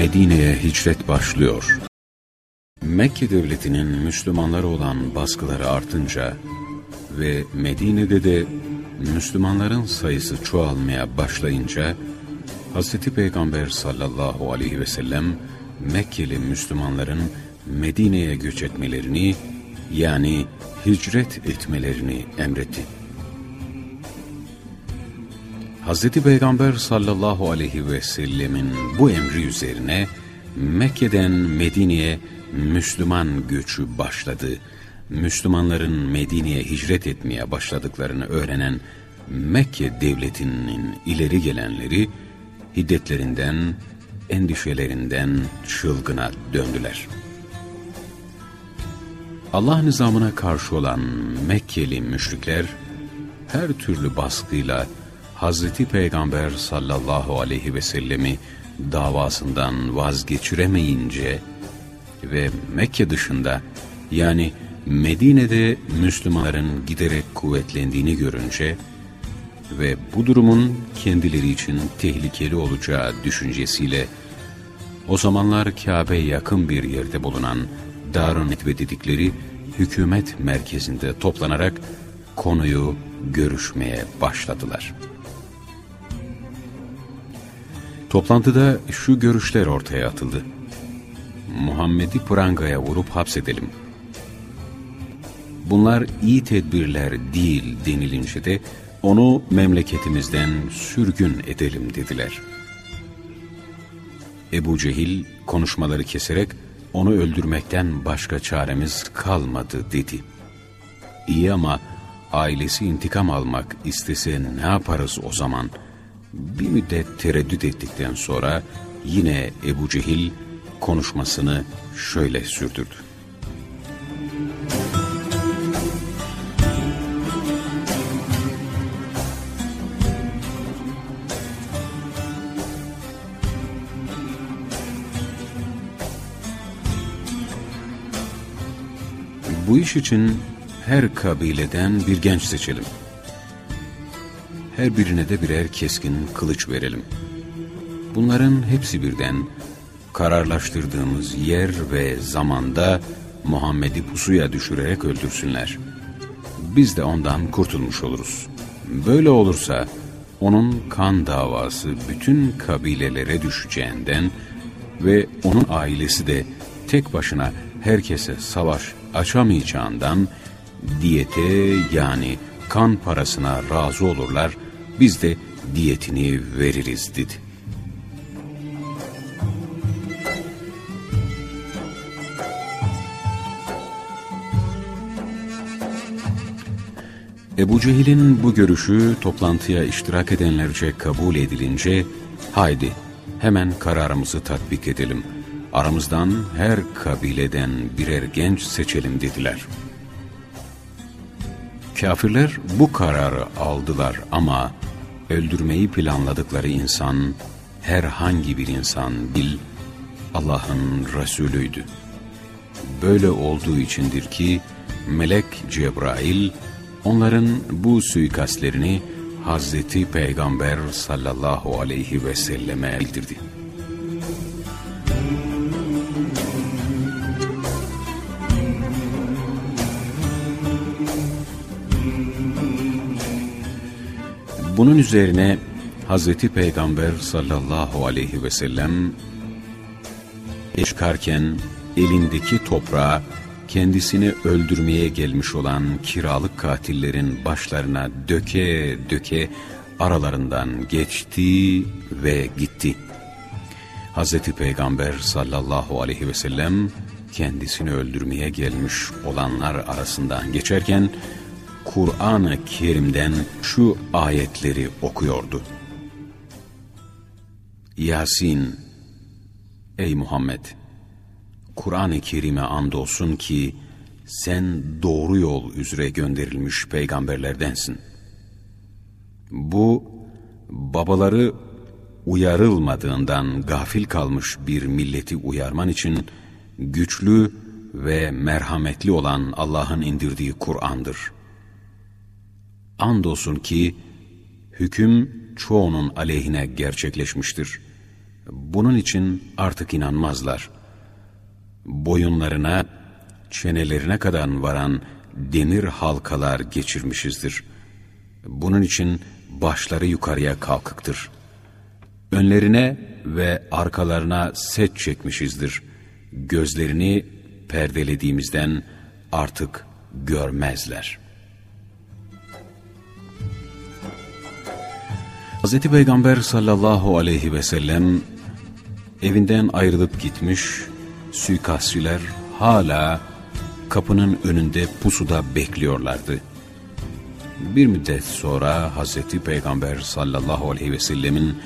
Medine'ye hicret başlıyor. Mekke devletinin Müslümanlara olan baskıları artınca ve Medine'de de Müslümanların sayısı çoğalmaya başlayınca Hz. Peygamber sallallahu aleyhi ve sellem Mekkeli Müslümanların Medine'ye göç etmelerini yani hicret etmelerini emretti. Hz. Peygamber sallallahu aleyhi ve sellemin bu emri üzerine Mekke'den Medine'ye Müslüman göçü başladı. Müslümanların Medine'ye hicret etmeye başladıklarını öğrenen Mekke devletinin ileri gelenleri hiddetlerinden, endişelerinden çılgına döndüler. Allah nizamına karşı olan Mekkeli müşrikler her türlü baskıyla Hazreti Peygamber sallallahu aleyhi ve sellemi davasından vazgeçiremeyince ve Mekke dışında yani Medine'de Müslümanların giderek kuvvetlendiğini görünce ve bu durumun kendileri için tehlikeli olacağı düşüncesiyle o zamanlar Kabe'ye yakın bir yerde bulunan Darun Netve dedikleri hükümet merkezinde toplanarak konuyu görüşmeye başladılar. Toplantıda şu görüşler ortaya atıldı. Muhammed'i prangaya vurup hapsedelim. Bunlar iyi tedbirler değil denilince de onu memleketimizden sürgün edelim dediler. Ebu Cehil konuşmaları keserek onu öldürmekten başka çaremiz kalmadı dedi. İyi ama ailesi intikam almak istese ne yaparız o zaman? Bir müddet tereddüt ettikten sonra yine Ebu Cehil konuşmasını şöyle sürdürdü. Bu iş için her kabileden bir genç seçelim. Her birine de birer keskin kılıç verelim. Bunların hepsi birden kararlaştırdığımız yer ve zamanda Muhammed'i pusuya düşürerek öldürsünler. Biz de ondan kurtulmuş oluruz. Böyle olursa onun kan davası bütün kabilelere düşeceğinden ve onun ailesi de tek başına herkese savaş açamayacağından diyete yani kan parasına razı olurlar, biz de diyetini veririz dedi. Ebu Cehil'in bu görüşü toplantıya iştirak edenlerce kabul edilince, haydi hemen kararımızı tatbik edelim. Aramızdan her kabileden birer genç seçelim dediler. Kafirler bu kararı aldılar ama öldürmeyi planladıkları insan herhangi bir insan bil Allah'ın Resulüydü. Böyle olduğu içindir ki Melek Cebrail onların bu suikastlerini Hazreti Peygamber sallallahu aleyhi ve selleme bildirdi. Bunun üzerine Hazreti Peygamber sallallahu aleyhi ve sellem çıkarken elindeki toprağı kendisini öldürmeye gelmiş olan kiralık katillerin başlarına döke döke aralarından geçti ve gitti. Hazreti Peygamber sallallahu aleyhi ve sellem kendisini öldürmeye gelmiş olanlar arasından geçerken Kur'an-ı Kerim'den şu ayetleri okuyordu. Yasin, ey Muhammed! Kur'an-ı Kerim'e andolsun ki sen doğru yol üzere gönderilmiş peygamberlerdensin. Bu babaları uyarılmadığından gafil kalmış bir milleti uyarman için güçlü ve merhametli olan Allah'ın indirdiği Kur'an'dır. Andolsun ki hüküm çoğunun aleyhine gerçekleşmiştir. Bunun için artık inanmazlar. Boyunlarına, çenelerine kadar varan demir halkalar geçirmişizdir. Bunun için başları yukarıya kalkıktır. Önlerine ve arkalarına set çekmişizdir. Gözlerini perdelediğimizden artık görmezler. Hz. Peygamber sallallahu aleyhi ve sellem evinden ayrılıp gitmiş, suikastçiler hala kapının önünde pusuda bekliyorlardı. Bir müddet sonra Hazreti Peygamber sallallahu aleyhi ve sellemin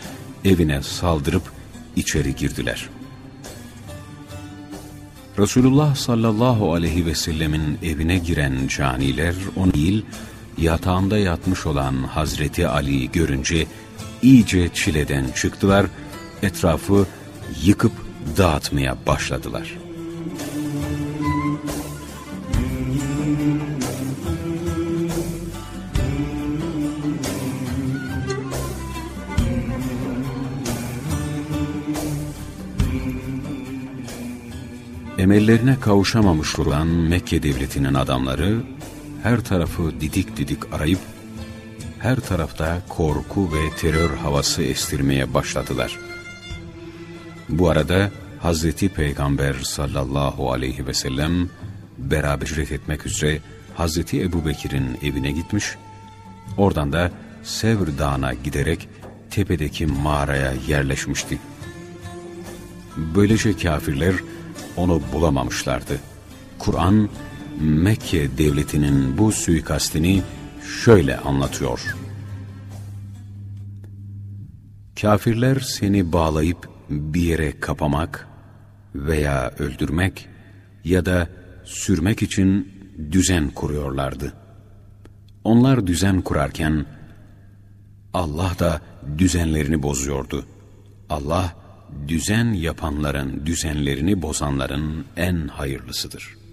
evine saldırıp içeri girdiler. Resulullah sallallahu aleyhi ve sellemin evine giren caniler onu değil, yatağında yatmış olan Hazreti Ali'yi görünce iyice çileden çıktılar, etrafı yıkıp dağıtmaya başladılar. Emellerine kavuşamamış olan Mekke devletinin adamları her tarafı didik didik arayıp her tarafta korku ve terör havası estirmeye başladılar. Bu arada Hazreti Peygamber sallallahu aleyhi ve sellem beraber hicret etmek üzere Hazreti Ebu Bekir'in evine gitmiş, oradan da Sevr Dağı'na giderek tepedeki mağaraya yerleşmişti. Böylece kafirler onu bulamamışlardı. Kur'an, Mekke devletinin bu suikastini şöyle anlatıyor. Kafirler seni bağlayıp bir yere kapamak veya öldürmek ya da sürmek için düzen kuruyorlardı. Onlar düzen kurarken Allah da düzenlerini bozuyordu. Allah düzen yapanların düzenlerini bozanların en hayırlısıdır.''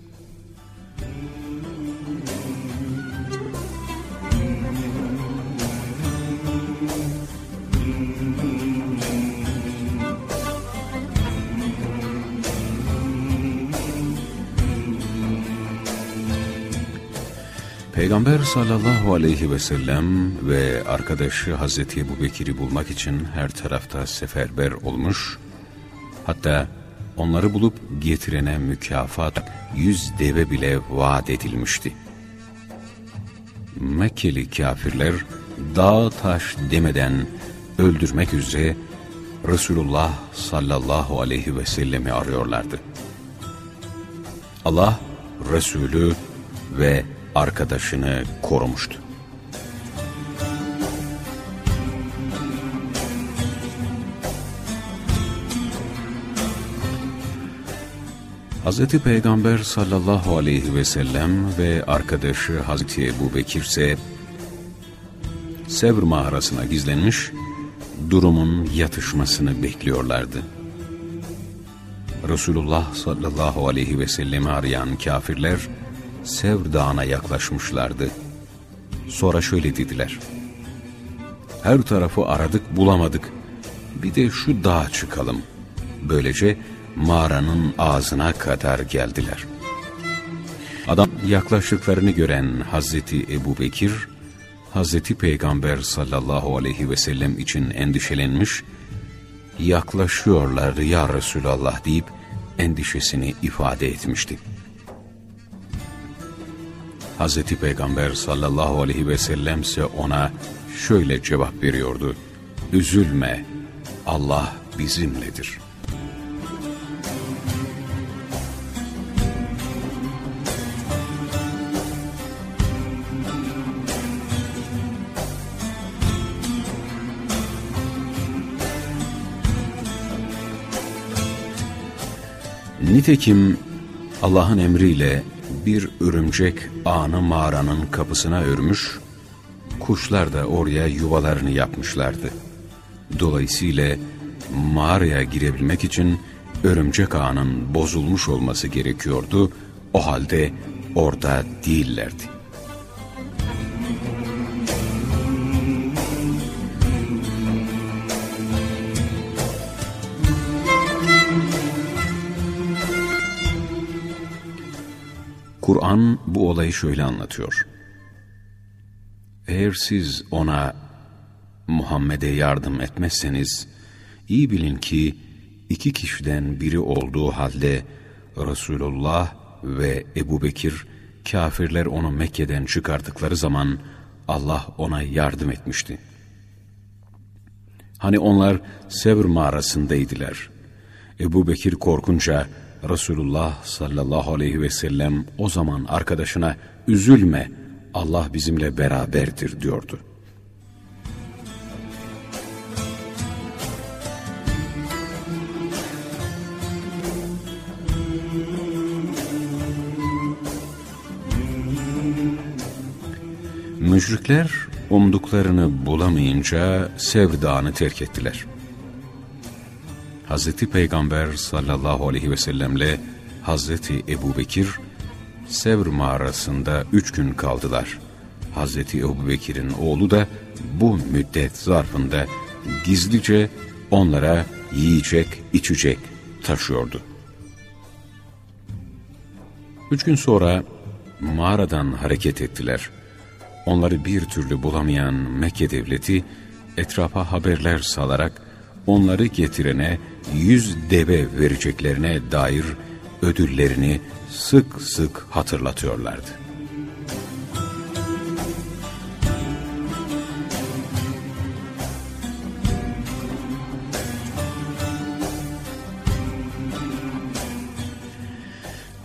Peygamber sallallahu aleyhi ve sellem ve arkadaşı Hazreti Ebu Bekir'i bulmak için her tarafta seferber olmuş, hatta onları bulup getirene mükafat yüz deve bile vaat edilmişti. Mekkeli kafirler dağ taş demeden öldürmek üzere Resulullah sallallahu aleyhi ve sellemi arıyorlardı. Allah Resulü ve arkadaşını korumuştu. Hz. Peygamber sallallahu aleyhi ve sellem ve arkadaşı Hz. Ebu Bekir ise Sevr mağarasına gizlenmiş, durumun yatışmasını bekliyorlardı. Resulullah sallallahu aleyhi ve sellemi arayan kafirler, Sevr Dağı'na yaklaşmışlardı. Sonra şöyle dediler. Her tarafı aradık bulamadık. Bir de şu dağa çıkalım. Böylece mağaranın ağzına kadar geldiler. Adam yaklaştıklarını gören Hazreti Ebu Bekir, Hazreti Peygamber sallallahu aleyhi ve sellem için endişelenmiş, yaklaşıyorlar ya Resulallah deyip endişesini ifade etmişti. Hazreti Peygamber sallallahu aleyhi ve sellem ise ona şöyle cevap veriyordu. Üzülme, Allah bizimledir. Nitekim Allah'ın emriyle bir örümcek ağını mağaranın kapısına örmüş, kuşlar da oraya yuvalarını yapmışlardı. Dolayısıyla mağaraya girebilmek için örümcek ağının bozulmuş olması gerekiyordu, o halde orada değillerdi. Kur'an bu olayı şöyle anlatıyor. Eğer siz ona Muhammed'e yardım etmezseniz, iyi bilin ki iki kişiden biri olduğu halde Resulullah ve Ebu Bekir, kafirler onu Mekke'den çıkardıkları zaman Allah ona yardım etmişti. Hani onlar Sevr mağarasındaydılar. Ebu Bekir korkunca Resulullah sallallahu aleyhi ve sellem o zaman arkadaşına üzülme Allah bizimle beraberdir diyordu. Müşrikler umduklarını bulamayınca Sevr Dağı'nı terk ettiler. Hazreti Peygamber sallallahu aleyhi ve sellemle Hazreti Ebu Bekir Sevr mağarasında üç gün kaldılar. Hazreti Ebu Bekir'in oğlu da bu müddet zarfında gizlice onlara yiyecek, içecek taşıyordu. Üç gün sonra mağaradan hareket ettiler. Onları bir türlü bulamayan Mekke devleti etrafa haberler salarak onları getirene yüz deve vereceklerine dair ödüllerini sık sık hatırlatıyorlardı.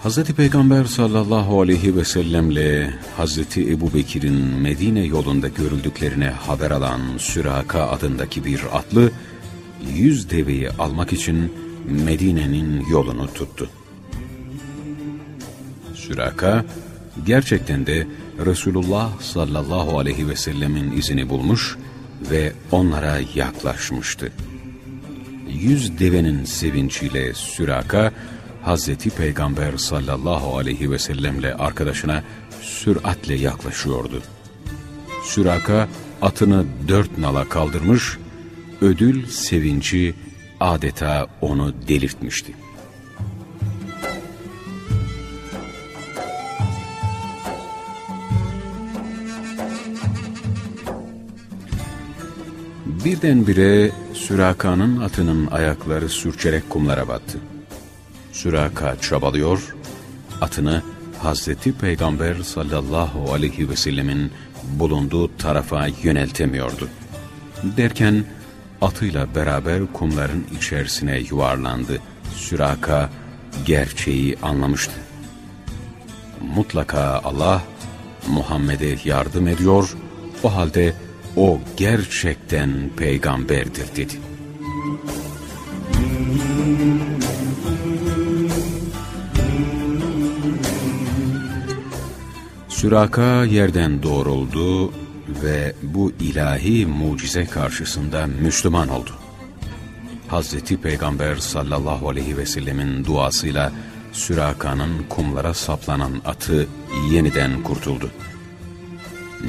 Hz. Peygamber sallallahu aleyhi ve sellemle Hz. Ebu Bekir'in Medine yolunda görüldüklerine haber alan Süraka adındaki bir atlı, yüz deveyi almak için Medine'nin yolunu tuttu. Süraka, gerçekten de Resulullah sallallahu aleyhi ve sellemin izini bulmuş ve onlara yaklaşmıştı. Yüz devenin sevinciyle Süraka, Hazreti Peygamber sallallahu aleyhi ve sellemle arkadaşına süratle yaklaşıyordu. Süraka atını dört nala kaldırmış, ödül sevinci adeta onu delirtmişti. Birdenbire Süraka'nın atının ayakları sürçerek kumlara battı. Süraka çabalıyor, atını Hazreti Peygamber sallallahu aleyhi ve sellemin bulunduğu tarafa yöneltemiyordu. Derken atıyla beraber kumların içerisine yuvarlandı. Süraka gerçeği anlamıştı. Mutlaka Allah Muhammed'e yardım ediyor, o halde o gerçekten peygamberdir dedi. Süraka yerden doğruldu ve bu ilahi mucize karşısında Müslüman oldu. Hazreti Peygamber sallallahu aleyhi ve sellemin duasıyla Süraka'nın kumlara saplanan atı yeniden kurtuldu.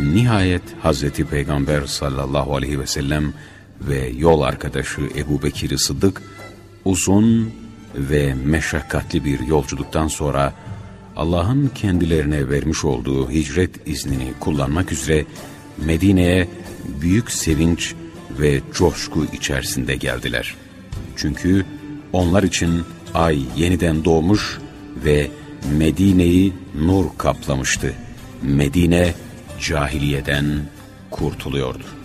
Nihayet Hazreti Peygamber sallallahu aleyhi ve sellem ve yol arkadaşı Ebu Bekir Sıddık uzun ve meşakkatli bir yolculuktan sonra Allah'ın kendilerine vermiş olduğu hicret iznini kullanmak üzere Medine'ye büyük sevinç ve coşku içerisinde geldiler. Çünkü onlar için ay yeniden doğmuş ve Medine'yi nur kaplamıştı. Medine cahiliyeden kurtuluyordu.